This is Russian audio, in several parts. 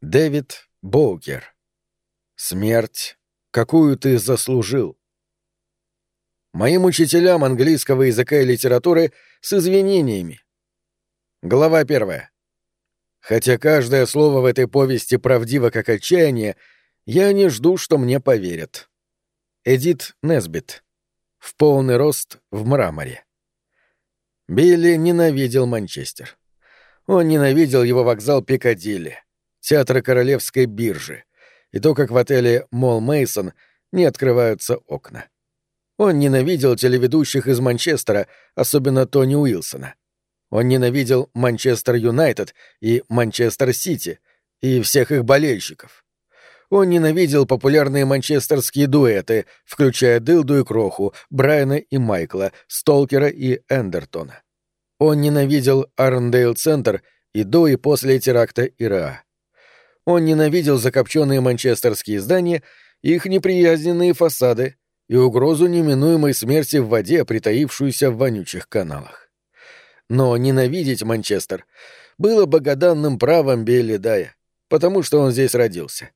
Дэвид Боукер. Смерть, какую ты заслужил. Моим учителям английского языка и литературы с извинениями. Глава первая. Хотя каждое слово в этой повести правдиво как отчаяние, я не жду, что мне поверят. Эдит Несбит. В полный рост в мраморе. Билли ненавидел Манчестер. Он ненавидел его вокзал Пикадилли театра Королевской биржи, и то, как в отеле Мол Мейсон не открываются окна. Он ненавидел телеведущих из Манчестера, особенно Тони Уилсона. Он ненавидел Манчестер Юнайтед и Манчестер Сити и всех их болельщиков. Он ненавидел популярные манчестерские дуэты, включая Дылду и Кроху, Брайана и Майкла, Столкера и Эндертона. Он ненавидел Арндейл-центр и до и после теракта ИРА. Он ненавидел закопченные манчестерские здания, их неприязненные фасады и угрозу неминуемой смерти в воде, притаившуюся в вонючих каналах. Но ненавидеть Манчестер было богоданным правом Билли Дая, потому что он здесь родился.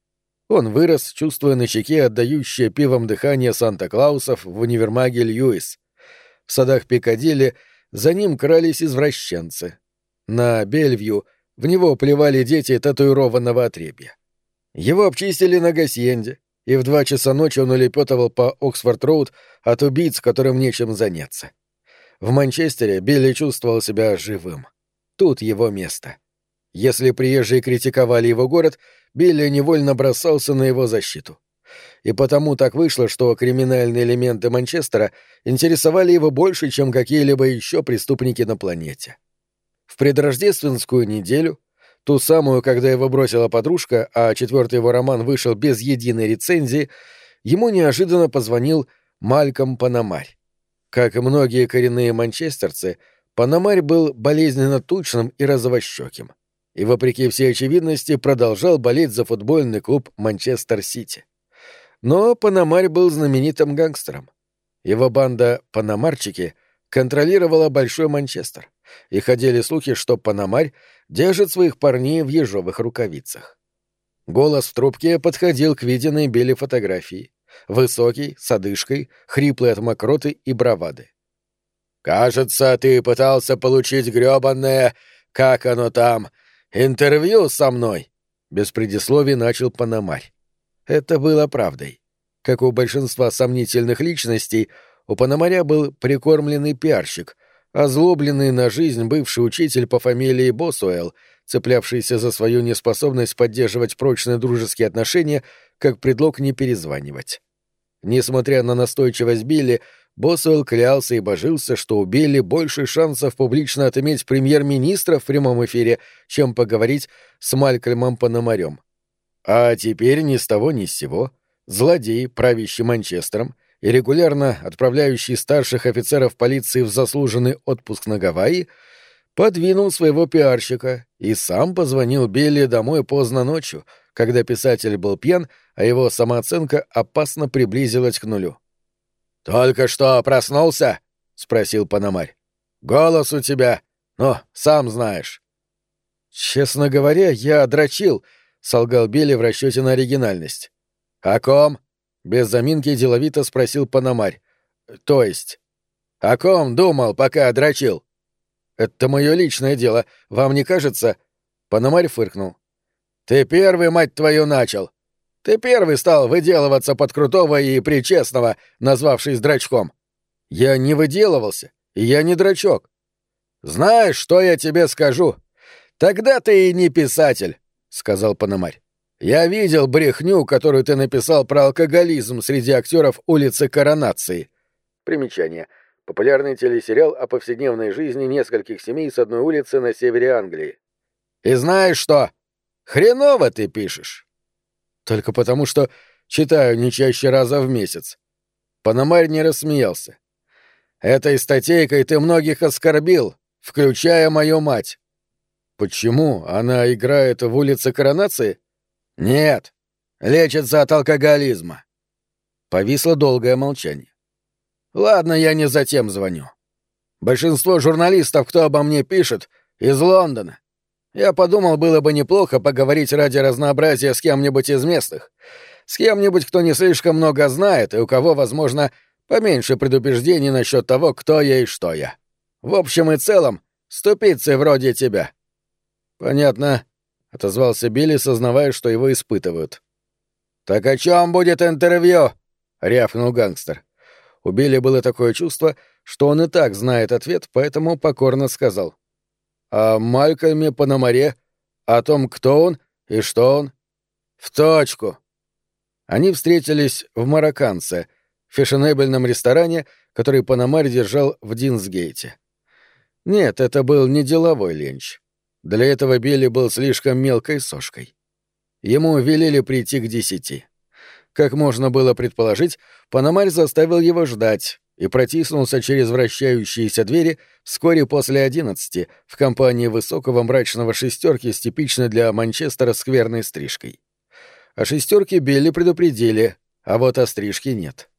Он вырос, чувствуя на щеке отдающее пивом дыхание Санта-Клаусов в универмаге Льюис. В садах Пикадилли за ним крались извращенцы. На Бельвью в него плевали дети татуированного отребья. Его обчистили на Гасьенде, и в два часа ночи он улепетывал по Оксфорд-Роуд от убийц, которым нечем заняться. В Манчестере Билли чувствовал себя живым. Тут его место. Если приезжие критиковали его город, Билли невольно бросался на его защиту. И потому так вышло, что криминальные элементы Манчестера интересовали его больше, чем какие-либо еще преступники на планете. В предрождественскую неделю, ту самую, когда его бросила подружка, а четвертый его роман вышел без единой рецензии, ему неожиданно позвонил Мальком Панамарь. Как и многие коренные манчестерцы, Панамарь был болезненно тучным и розовощеким. И, вопреки всей очевидности, продолжал болеть за футбольный клуб Манчестер-Сити. Но Панамарь был знаменитым гангстером. Его банда «Панамарчики» контролировала Большой Манчестер и ходили слухи, что Панамарь держит своих парней в ежовых рукавицах. Голос в трубке подходил к виденной Билли фотографии. Высокий, с одышкой, хриплый от мокроты и бравады. «Кажется, ты пытался получить грёбанное, как оно там, интервью со мной!» Без предисловий начал Панамарь. Это было правдой. Как у большинства сомнительных личностей, у Панамаря был прикормленный пиарщик, озлобленный на жизнь бывший учитель по фамилии Босуэлл, цеплявшийся за свою неспособность поддерживать прочные дружеские отношения как предлог не перезванивать. Несмотря на настойчивость Билли, Босуэлл клялся и божился, что у Билли больше шансов публично отыметь премьер-министра в прямом эфире, чем поговорить с Малькольмом Пономарем. А теперь ни с того ни с сего злодей, правящий Манчестером, и регулярно отправляющий старших офицеров полиции в заслуженный отпуск на Гавайи, подвинул своего пиарщика и сам позвонил Билли домой поздно ночью, когда писатель был пьян, а его самооценка опасно приблизилась к нулю. «Только что проснулся?» — спросил Панамарь. «Голос у тебя, но сам знаешь». «Честно говоря, я дрочил», — солгал Билли в расчете на оригинальность. «О ком?» Без заминки деловито спросил Панамарь. То есть? О ком думал, пока дрочил? Это мое личное дело. Вам не кажется? Панамарь фыркнул. Ты первый, мать твою, начал. Ты первый стал выделываться под крутого и причестного, назвавшись драчком. Я не выделывался, и я не драчок. Знаешь, что я тебе скажу? Тогда ты и не писатель, сказал Панамарь. Я видел брехню, которую ты написал про алкоголизм среди актеров улицы Коронации. Примечание. Популярный телесериал о повседневной жизни нескольких семей с одной улицы на севере Англии. И знаешь что? Хреново ты пишешь. Только потому, что читаю не чаще раза в месяц. Пономарь не рассмеялся. Этой статейкой ты многих оскорбил, включая мою мать. Почему? Она играет в улице Коронации? «Нет, лечится от алкоголизма». Повисло долгое молчание. «Ладно, я не затем звоню. Большинство журналистов, кто обо мне пишет, из Лондона. Я подумал, было бы неплохо поговорить ради разнообразия с кем-нибудь из местных. С кем-нибудь, кто не слишком много знает и у кого, возможно, поменьше предубеждений насчет того, кто я и что я. В общем и целом, ступицы вроде тебя. Понятно, отозвался Билли, сознавая, что его испытывают. Так о чем будет интервью? рявкнул гангстер. У Билли было такое чувство, что он и так знает ответ, поэтому покорно сказал о Малькольме Пономаре, о том, кто он и что он. В точку. Они встретились в Марокканце, фешенебельном ресторане, который Пономарь держал в Динсгейте. Нет, это был не деловой ленч. Для этого Билли был слишком мелкой сошкой. Ему велели прийти к десяти. Как можно было предположить, Пономарь заставил его ждать, и протиснулся через вращающиеся двери вскоре после одиннадцати в компании высокого мрачного шестерки с типичной для Манчестера скверной стрижкой. О шестерке Билли предупредили, а вот о стрижке нет.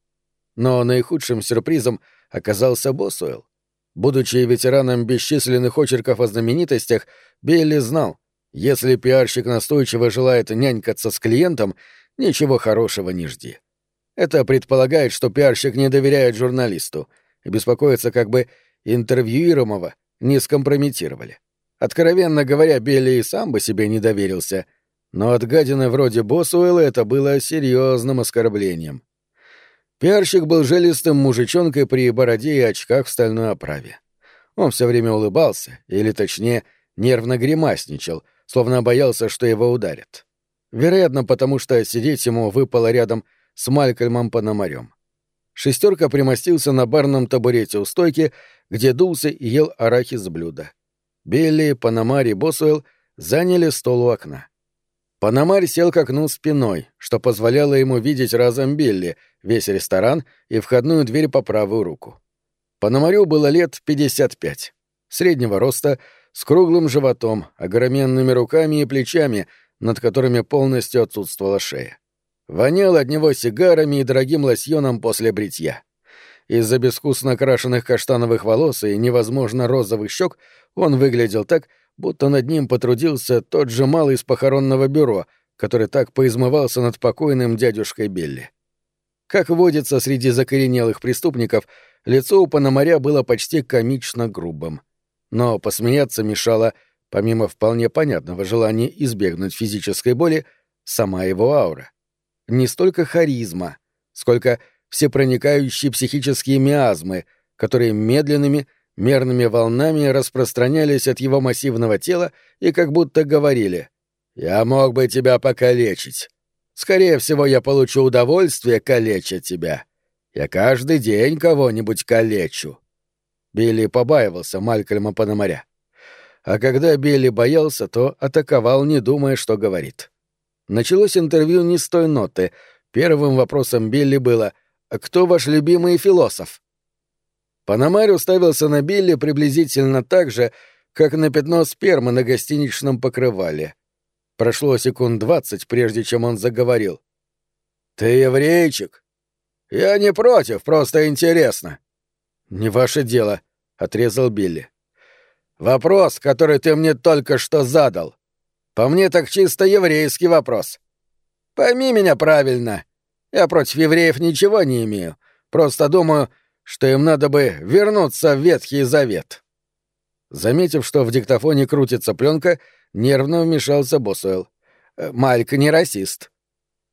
Но наихудшим сюрпризом оказался Босуэлл. Будучи ветераном бесчисленных очерков о знаменитостях, Билли знал, если пиарщик настойчиво желает нянькаться с клиентом, ничего хорошего не жди. Это предполагает, что пиарщик не доверяет журналисту и беспокоится, как бы интервьюируемого не скомпрометировали. Откровенно говоря, Билли и сам бы себе не доверился, но от гадины вроде Босуэлла это было серьезным оскорблением. Пиарщик был жилистым мужичонкой при бороде и очках в стальной оправе. Он все время улыбался, или точнее, нервно гримасничал, словно боялся, что его ударят. Вероятно, потому что сидеть ему выпало рядом с Малькольмом Пономарем. Шестерка примостился на барном табурете у стойки, где дулся и ел арахис блюда. Билли, Пономарь и Босуэлл заняли стол у окна. Пономарь сел к окну спиной, что позволяло ему видеть разом Билли, весь ресторан и входную дверь по правую руку. Пономарю было лет 55. Среднего роста, с круглым животом, огроменными руками и плечами, над которыми полностью отсутствовала шея. Вонял от него сигарами и дорогим лосьоном после бритья. Из-за безвкусно крашенных каштановых волос и невозможно розовых щек он выглядел так, будто над ним потрудился тот же малый из похоронного бюро, который так поизмывался над покойным дядюшкой Белли. Как водится среди закоренелых преступников, лицо у Пономаря было почти комично грубым. Но посмеяться мешало, помимо вполне понятного желания избегнуть физической боли, сама его аура не столько харизма, сколько всепроникающие психические миазмы, которые медленными, мерными волнами распространялись от его массивного тела и как будто говорили «Я мог бы тебя покалечить. Скорее всего, я получу удовольствие калечить тебя. Я каждый день кого-нибудь калечу». Билли побаивался Малькольма Пономаря. А когда Билли боялся, то атаковал, не думая, что говорит. Началось интервью не с той ноты. Первым вопросом Билли было «Кто ваш любимый философ?» Панамарь уставился на Билли приблизительно так же, как на пятно спермы на гостиничном покрывале. Прошло секунд двадцать, прежде чем он заговорил. «Ты еврейчик?» «Я не против, просто интересно». «Не ваше дело», — отрезал Билли. «Вопрос, который ты мне только что задал. По мне так чисто еврейский вопрос. Пойми меня правильно. Я против евреев ничего не имею. Просто думаю, что им надо бы вернуться в Ветхий Завет. Заметив, что в диктофоне крутится пленка, нервно вмешался Босуэлл. «Э, Мальк не расист.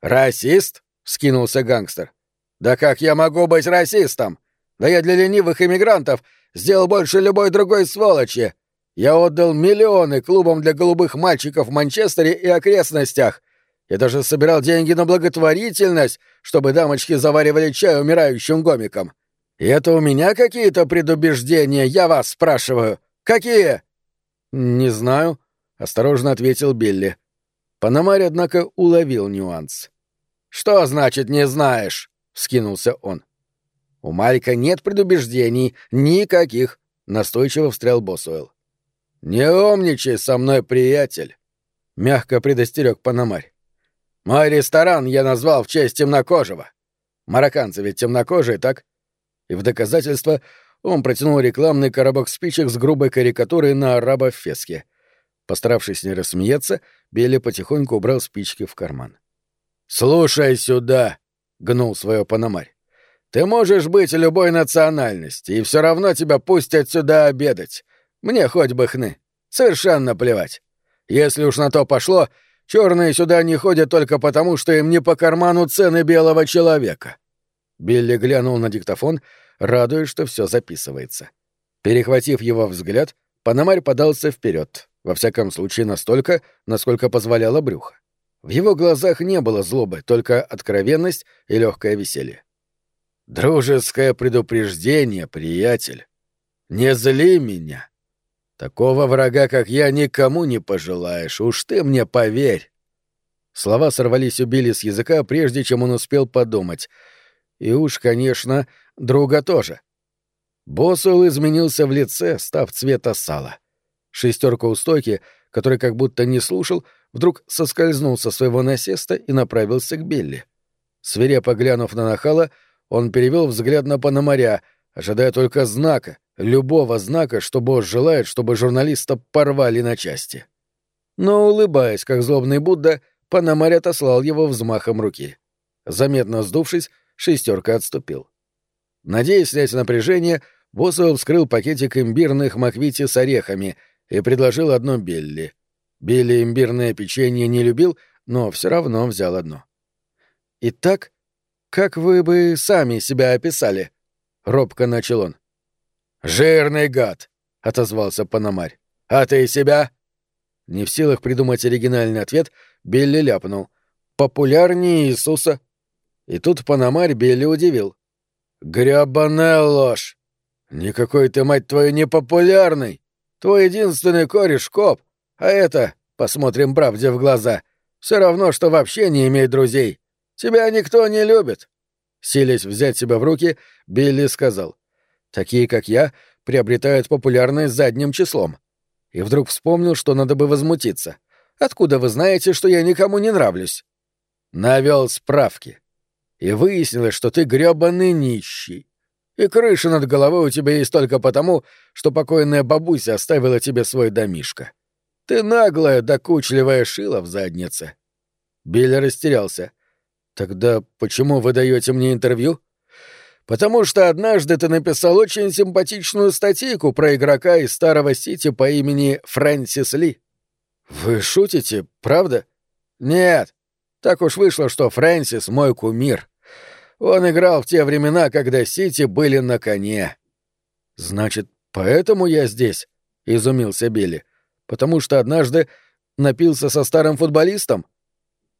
Расист? скинулся гангстер. Да как я могу быть расистом? Да я для ленивых иммигрантов сделал больше любой другой сволочи. Я отдал миллионы клубам для голубых мальчиков в Манчестере и окрестностях. Я даже собирал деньги на благотворительность, чтобы дамочки заваривали чай умирающим гомикам. Это у меня какие-то предубеждения, я вас спрашиваю. Какие? Не знаю, осторожно ответил Билли. Панамарь, однако, уловил нюанс. Что значит не знаешь? вскинулся он. У Майка нет предубеждений, никаких, настойчиво встрял Босуэлл. «Не умничай со мной, приятель!» — мягко предостерег Панамарь. «Мой ресторан я назвал в честь темнокожего. Марокканцы ведь темнокожие, так?» И в доказательство он протянул рекламный коробок спичек с грубой карикатурой на араба в феске. Постаравшись не рассмеяться, Билли потихоньку убрал спички в карман. «Слушай сюда!» — гнул свое Панамарь. «Ты можешь быть любой национальности, и все равно тебя пустят сюда обедать. Мне хоть бы хны. Совершенно плевать. Если уж на то пошло, черные сюда не ходят только потому, что им не по карману цены белого человека». Билли глянул на диктофон, радуясь, что все записывается. Перехватив его взгляд, Панамарь подался вперед, во всяком случае настолько, насколько позволяло брюхо. В его глазах не было злобы, только откровенность и легкое веселье. «Дружеское предупреждение, приятель. Не зли меня. Такого врага, как я, никому не пожелаешь, уж ты мне поверь». Слова сорвались у Билли с языка, прежде чем он успел подумать. И уж, конечно, друга тоже. Босуэлл изменился в лице, став цвета сала. Шестерка у стойки, который как будто не слушал, вдруг соскользнул со своего насеста и направился к Билли. Свирепо глянув на нахала, он перевел взгляд на Пономаря, ожидая только знака, любого знака, что босс желает, чтобы журналиста порвали на части. Но, улыбаясь, как злобный Будда, Пономарь отослал его взмахом руки. Заметно сдувшись, шестерка отступил. Надеясь снять напряжение, Босуэлл вскрыл пакетик имбирных маквити с орехами и предложил одно Билли. Билли имбирное печенье не любил, но все равно взял одно. «Итак, как вы бы сами себя описали?» — робко начал он. «Жирный гад!» — отозвался Пономарь. «А ты себя?» Не в силах придумать оригинальный ответ, Билли ляпнул. «Популярнее Иисуса». И тут Пономарь Билли удивил. «Грёбаная ложь! Никакой ты, мать твою, не популярный! Твой единственный кореш — коп, а это, посмотрим правде в глаза, все равно, что вообще не иметь друзей. Тебя никто не любит». Силясь взять себя в руки, Билли сказал. «Такие, как я, приобретают популярность задним числом». И вдруг вспомнил, что надо бы возмутиться. «Откуда вы знаете, что я никому не нравлюсь?» Навел справки и выяснилось, что ты грёбаный нищий. И крыша над головой у тебя есть только потому, что покойная бабуся оставила тебе свой домишко. Ты наглая, докучливая шила в заднице. Билли растерялся. Тогда почему вы даете мне интервью? Потому что однажды ты написал очень симпатичную статейку про игрока из старого Сити по имени Фрэнсис Ли. Вы шутите, правда? Нет. Так уж вышло, что Фрэнсис мой кумир. Он играл в те времена, когда Сити были на коне. Значит, поэтому я здесь, изумился Билли. Потому что однажды напился со старым футболистом?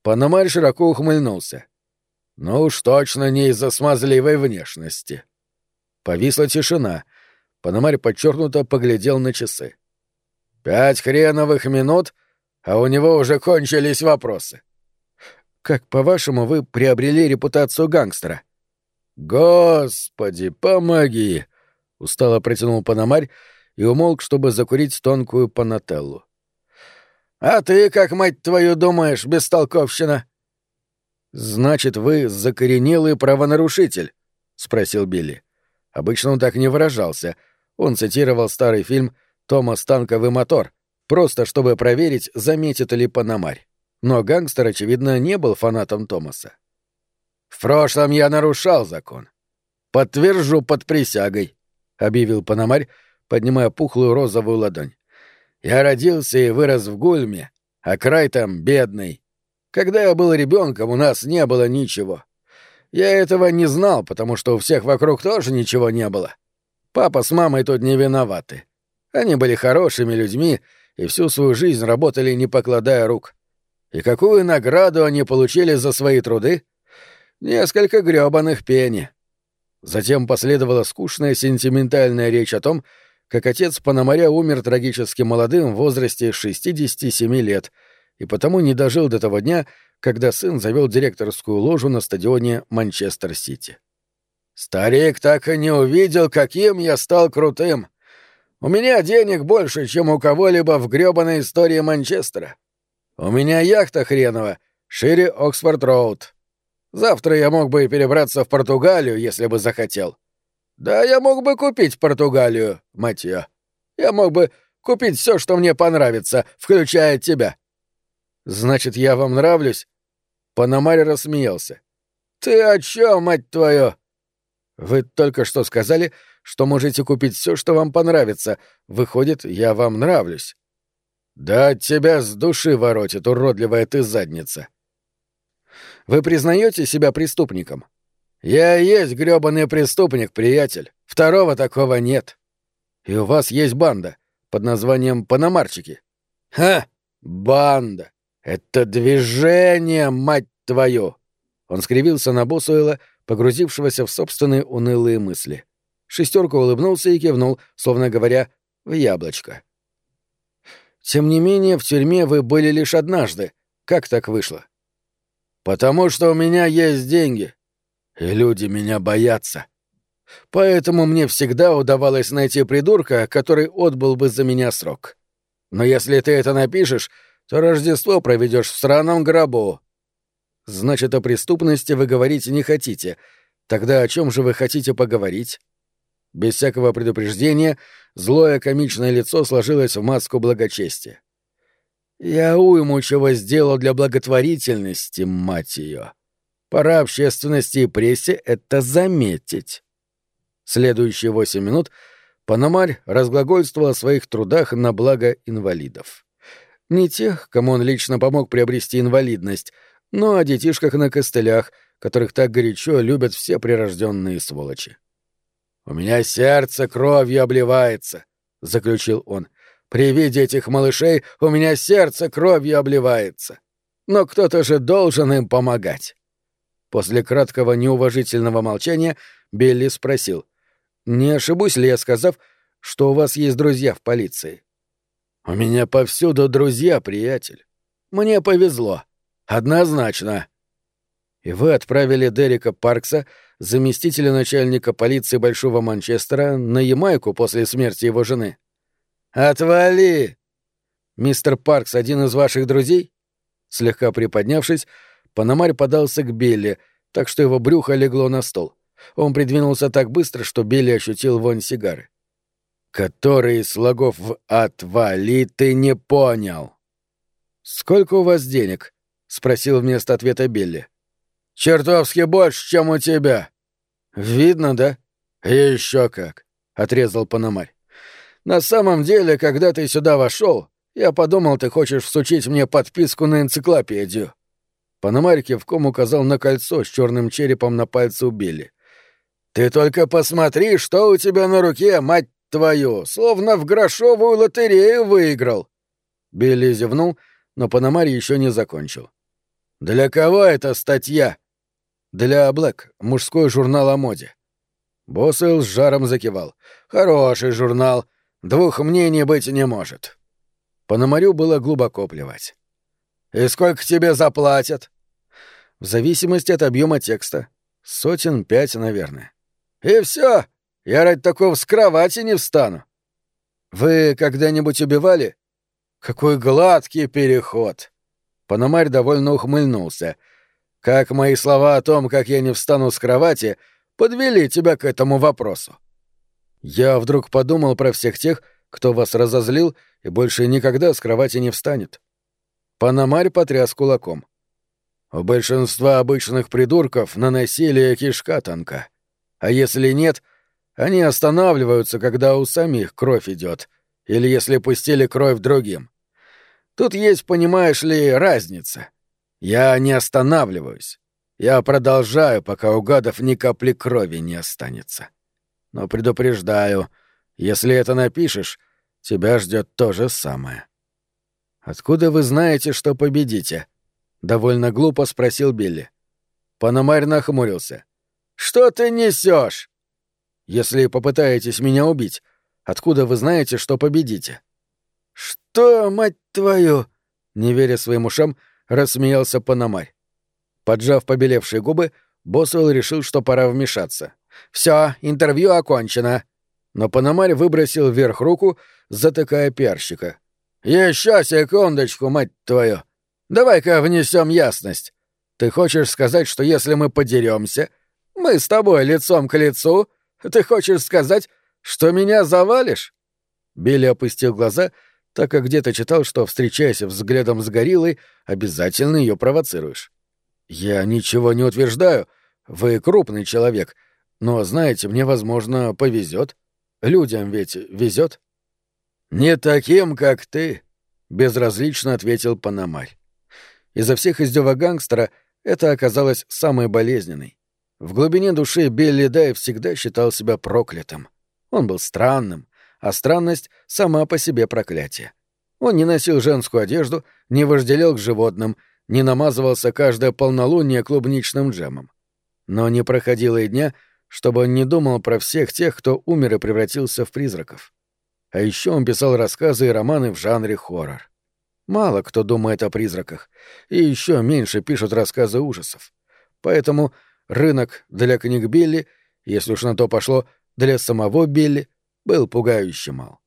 Панамарь широко ухмыльнулся. Ну уж точно не из-за смазливой внешности. Повисла тишина. Панамарь подчеркнуто поглядел на часы. Пять хреновых минут, а у него уже кончились вопросы. Как, по-вашему, вы приобрели репутацию гангстера? Господи, помоги! Устало протянул Панамарь и умолк, чтобы закурить тонкую панателлу. А ты, как мать твою, думаешь, бестолковщина? Значит, вы закоренелый правонарушитель? спросил Билли. Обычно он так не выражался. Он цитировал старый фильм «Томас Танковый мотор», просто чтобы проверить, заметит ли Панамарь. Но гангстер, очевидно, не был фанатом Томаса. «В прошлом я нарушал закон. Подтвержу под присягой», — объявил Панамарь, поднимая пухлую розовую ладонь. «Я родился и вырос в Гульме, а край там бедный. Когда я был ребенком, у нас не было ничего. Я этого не знал, потому что у всех вокруг тоже ничего не было. Папа с мамой тут не виноваты. Они были хорошими людьми и всю свою жизнь работали, не покладая рук. И какую награду они получили за свои труды? Несколько грёбаных пени. Затем последовала скучная сентиментальная речь о том, как отец Пономаря умер трагически молодым в возрасте 67 лет и потому не дожил до того дня, когда сын завел директорскую ложу на стадионе Манчестер-Сити. «Старик так и не увидел, каким я стал крутым. У меня денег больше, чем у кого-либо в грёбаной истории Манчестера. У меня яхта хренова, шире Оксфорд-Роуд. Завтра я мог бы перебраться в Португалию, если бы захотел. Да, я мог бы купить Португалию, мать. Я мог бы купить все, что мне понравится, включая тебя». «Значит, я вам нравлюсь?» Панамарь рассмеялся. «Ты о чем, мать твою?» «Вы только что сказали, что можете купить все, что вам понравится. Выходит, я вам нравлюсь». «Да от тебя с души воротит, уродливая ты задница». «Вы признаете себя преступником?» «Я есть грёбаный преступник, приятель. Второго такого нет». «И у вас есть банда под названием Панамарчики?» «Ха! Банда! Это движение, мать твою!» Он скривился на Босуэла, погрузившегося в собственные унылые мысли. Шестерка улыбнулся и кивнул, словно говоря, в яблочко. «Тем не менее, в тюрьме вы были лишь однажды. Как так вышло?» «Потому что у меня есть деньги. И люди меня боятся. Поэтому мне всегда удавалось найти придурка, который отбыл бы за меня срок. Но если ты это напишешь, то Рождество проведешь в сраном гробу. Значит, о преступности вы говорить не хотите. Тогда о чем же вы хотите поговорить? Без всякого предупреждения злое комичное лицо сложилось в маску благочестия. Я уйму чего сделал для благотворительности, мать ее. Пора общественности и прессе это заметить. Следующие восемь минут Панамарь разглагольствовал о своих трудах на благо инвалидов. Не тех, кому он лично помог приобрести инвалидность, но о детишках на костылях, которых так горячо любят все прирожденные сволочи. «У меня сердце кровью обливается», — заключил он. «При виде этих малышей у меня сердце кровью обливается. Но кто-то же должен им помогать». После краткого неуважительного молчания Билли спросил. «Не ошибусь ли я, сказав, что у вас есть друзья в полиции?» «У меня повсюду друзья, приятель. Мне повезло. Однозначно». «И вы отправили Дерека Паркса, заместителя начальника полиции Большого Манчестера, на Ямайку после смерти его жены?» «Отвали!» «Мистер Паркс один из ваших друзей?» Слегка приподнявшись, Панамарь подался к Билли, так что его брюхо легло на стол. Он придвинулся так быстро, что Билли ощутил вонь сигары. «Который из слогов в «отвали» ты не понял?» «Сколько у вас денег?» — спросил вместо ответа Билли. «Чертовски больше, чем у тебя». «Видно, да?» «Еще как», — отрезал Панамарь. «На самом деле, когда ты сюда вошел, я подумал, ты хочешь всучить мне подписку на энциклопедию». Панамарь кивком указал на кольцо с черным черепом на пальце у Билли. «Ты только посмотри, что у тебя на руке, мать твою! Словно в грошовую лотерею выиграл!» Билли зевнул, но Панамарь еще не закончил. «Для кого эта статья?» «Для Блэк, мужской журнал о моде». Боссел с жаром закивал. «Хороший журнал. Двух мнений быть не может». Пономарю было глубоко плевать. «И сколько тебе заплатят?» «В зависимости от объема текста. Сотен пять, наверное». «И все. Я ради такого с кровати не встану». «Вы когда-нибудь убивали?» «Какой гладкий переход!» Пономарь довольно ухмыльнулся. «Как мои слова о том, как я не встану с кровати, подвели тебя к этому вопросу?» Я вдруг подумал про всех тех, кто вас разозлил и больше никогда с кровати не встанет. Панамарь потряс кулаком. У большинства обычных придурков на насилие кишка тонка. А если нет, они останавливаются, когда у самих кровь идет, или если пустили кровь другим. Тут есть, понимаешь ли, разница. Я не останавливаюсь. Я продолжаю, пока у гадов ни капли крови не останется. Но предупреждаю, если это напишешь, тебя ждет то же самое. «Откуда вы знаете, что победите?» — довольно глупо спросил Билли. Пономарь нахмурился. «Что ты несешь? «Если попытаетесь меня убить, откуда вы знаете, что победите?» «Что, мать твою?» — не веря своим ушам, рассмеялся Пономарь. Поджав побелевшие губы, Босуэлл решил, что пора вмешаться. «Все, интервью окончено!» Но Пономарь выбросил вверх руку, затыкая пиарщика. Еще секундочку, мать твою. Давай-ка внесем ясность. Ты хочешь сказать, что если мы подеремся, мы с тобой лицом к лицу, ты хочешь сказать, что меня завалишь? Билли опустил глаза, так как где-то читал, что, встречаясь взглядом с гориллой, обязательно ее провоцируешь. «Я ничего не утверждаю. Вы крупный человек. Но, знаете, мне, возможно, повезет. Людям ведь везет. «Не таким, как ты», — безразлично ответил Панамарь. Изо всех издевок гангстера это оказалось самой болезненной. В глубине души Билли Дай всегда считал себя проклятым. Он был странным, а странность — сама по себе проклятие. Он не носил женскую одежду, не вожделел к животным, не намазывался каждое полнолуние клубничным джемом. Но не проходило и дня, чтобы он не думал про всех тех, кто умер и превратился в призраков. А еще он писал рассказы и романы в жанре хоррор. Мало кто думает о призраках, и еще меньше пишут рассказы ужасов. Поэтому рынок для книг Билли, если уж на то пошло, для самого Билли, был пугающе мал.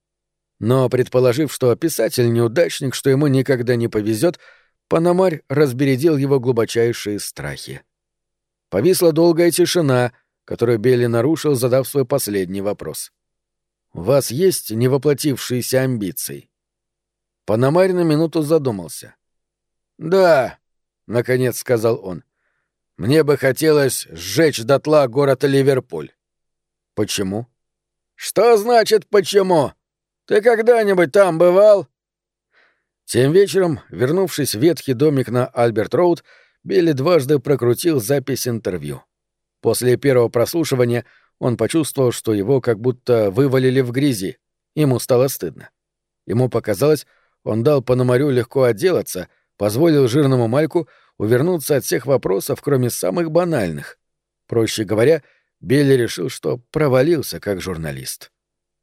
Но, предположив, что писатель неудачник, что ему никогда не повезет, Панамарь разбередил его глубочайшие страхи. Повисла долгая тишина, которую Билли нарушил, задав свой последний вопрос. «У вас есть невоплотившиеся амбиции?» Панамарь на минуту задумался. «Да», — наконец сказал он, — «мне бы хотелось сжечь дотла город Ливерпуль». «Почему?» «Что значит «почему»? Ты когда-нибудь там бывал?» Тем вечером, вернувшись в ветхий домик на Альберт-Роуд, Билли дважды прокрутил запись интервью. После первого прослушивания он почувствовал, что его как будто вывалили в грязи. Ему стало стыдно. Ему показалось, он дал Пономарю легко отделаться, позволил жирному Мальку увернуться от всех вопросов, кроме самых банальных. Проще говоря, Билли решил, что провалился как журналист.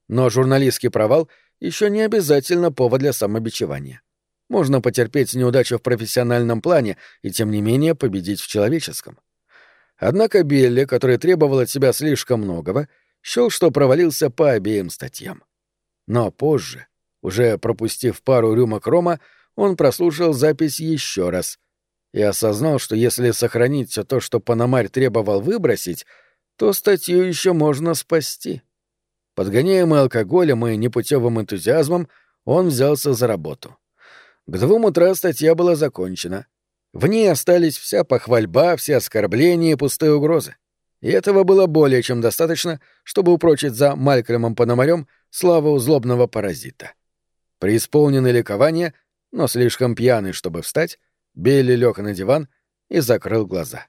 Но журналистский провал еще не обязательно повод для самобичевания. Можно потерпеть неудачу в профессиональном плане и, тем не менее, победить в человеческом. Однако Билли, который требовал от себя слишком многого, счел, что провалился по обеим статьям. Но позже, уже пропустив пару рюмок рома, он прослушал запись еще раз и осознал, что если сохранить все то, что Панамарь требовал выбросить, то статью еще можно спасти. Подгоняемый алкоголем и непутевым энтузиазмом, он взялся за работу. К двум утра статья была закончена. В ней остались вся похвальба, все оскорбления и пустые угрозы. И этого было более чем достаточно, чтобы упрочить за Малькольмом Пономарем славу злобного паразита. Преисполненный ликования, но слишком пьяный, чтобы встать, Билли лег на диван и закрыл глаза.